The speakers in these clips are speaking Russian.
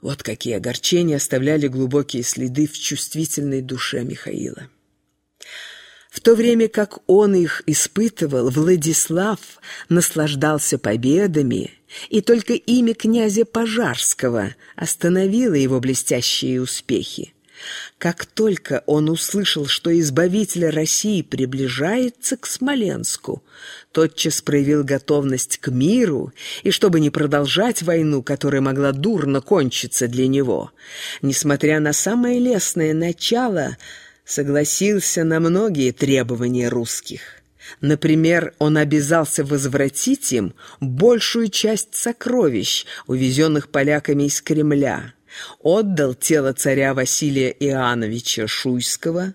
Вот какие огорчения оставляли глубокие следы в чувствительной душе Михаила. В то время как он их испытывал, Владислав наслаждался победами, и только имя князя Пожарского остановило его блестящие успехи. Как только он услышал, что избавитель России приближается к Смоленску, тотчас проявил готовность к миру, и чтобы не продолжать войну, которая могла дурно кончиться для него, несмотря на самое лестное начало, согласился на многие требования русских. Например, он обязался возвратить им большую часть сокровищ, увезенных поляками из Кремля, отдал тело царя Василия Иоанновича Шуйского,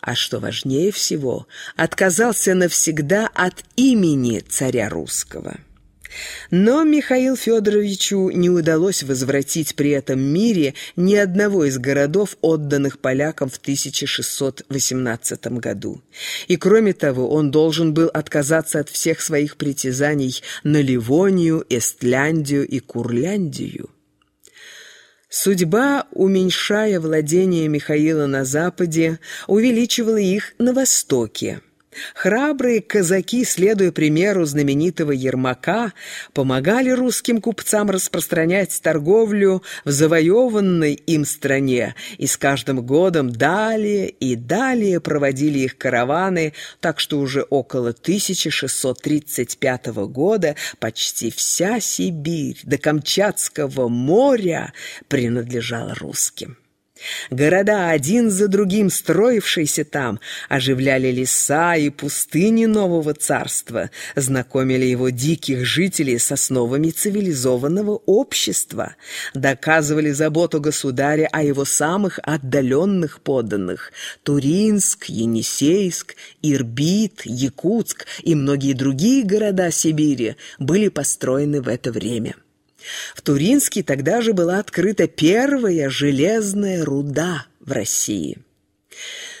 а что важнее всего, отказался навсегда от имени царя русского. Но Михаилу Федоровичу не удалось возвратить при этом мире ни одного из городов, отданных полякам в 1618 году. И кроме того, он должен был отказаться от всех своих притязаний на Ливонию, Эстляндию и Курляндию. Судьба, уменьшая владения Михаила на западе, увеличивала их на востоке. Храбрые казаки, следуя примеру знаменитого Ермака, помогали русским купцам распространять торговлю в завоеванной им стране, и с каждым годом далее и далее проводили их караваны, так что уже около 1635 года почти вся Сибирь до Камчатского моря принадлежала русским. Города, один за другим строившиеся там, оживляли леса и пустыни нового царства, знакомили его диких жителей с основами цивилизованного общества, доказывали заботу государя о его самых отдаленных подданных – Туринск, Енисейск, Ирбит, Якутск и многие другие города Сибири были построены в это время. В Туринске тогда же была открыта первая железная руда в России.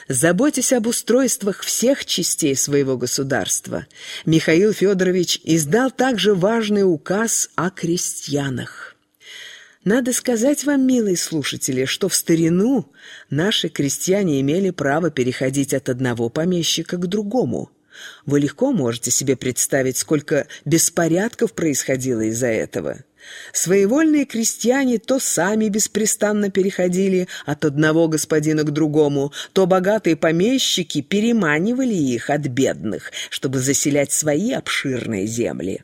Заботясь об устройствах всех частей своего государства, Михаил Федорович издал также важный указ о крестьянах. Надо сказать вам, милые слушатели, что в старину наши крестьяне имели право переходить от одного помещика к другому. Вы легко можете себе представить, сколько беспорядков происходило из-за этого. Своевольные крестьяне то сами беспрестанно переходили от одного господина к другому, то богатые помещики переманивали их от бедных, чтобы заселять свои обширные земли.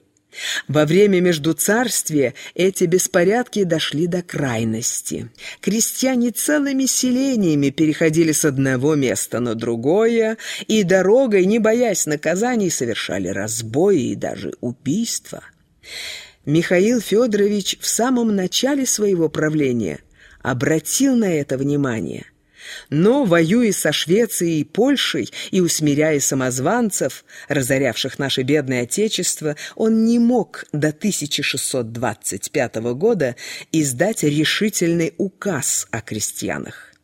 Во время Междуцарствия эти беспорядки дошли до крайности. Крестьяне целыми селениями переходили с одного места на другое, и дорогой, не боясь наказаний, совершали разбои и даже убийства. Михаил Федорович в самом начале своего правления обратил на это внимание. Но, воюя со Швецией и Польшей и усмиряя самозванцев, разорявших наше бедное Отечество, он не мог до 1625 года издать решительный указ о крестьянах.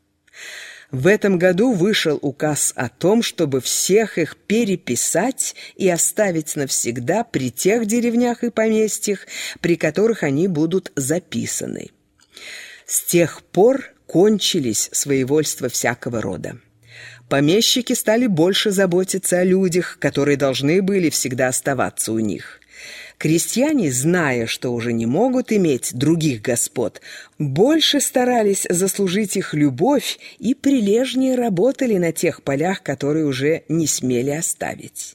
В этом году вышел указ о том, чтобы всех их переписать и оставить навсегда при тех деревнях и поместьях, при которых они будут записаны. С тех пор кончились своевольства всякого рода. Помещики стали больше заботиться о людях, которые должны были всегда оставаться у них. Крестьяне, зная, что уже не могут иметь других господ, больше старались заслужить их любовь и прилежнее работали на тех полях, которые уже не смели оставить.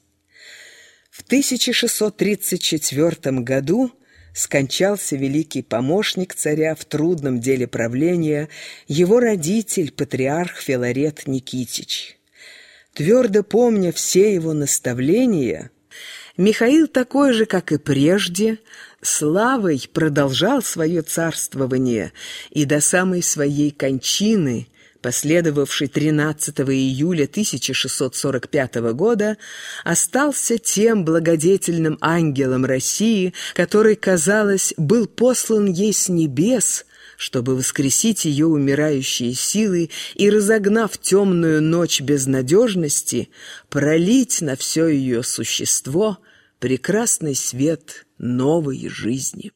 В 1634 году скончался великий помощник царя в трудном деле правления, его родитель, патриарх Филарет Никитич. Твердо помня все его наставления – Михаил такой же, как и прежде, славой продолжал свое царствование и до самой своей кончины, последовавшей 13 июля 1645 года, остался тем благодетельным ангелом России, который, казалось, был послан ей с небес, чтобы воскресить ее умирающие силы и, разогнав темную ночь безнадежности, пролить на все ее существо прекрасный свет новой жизни.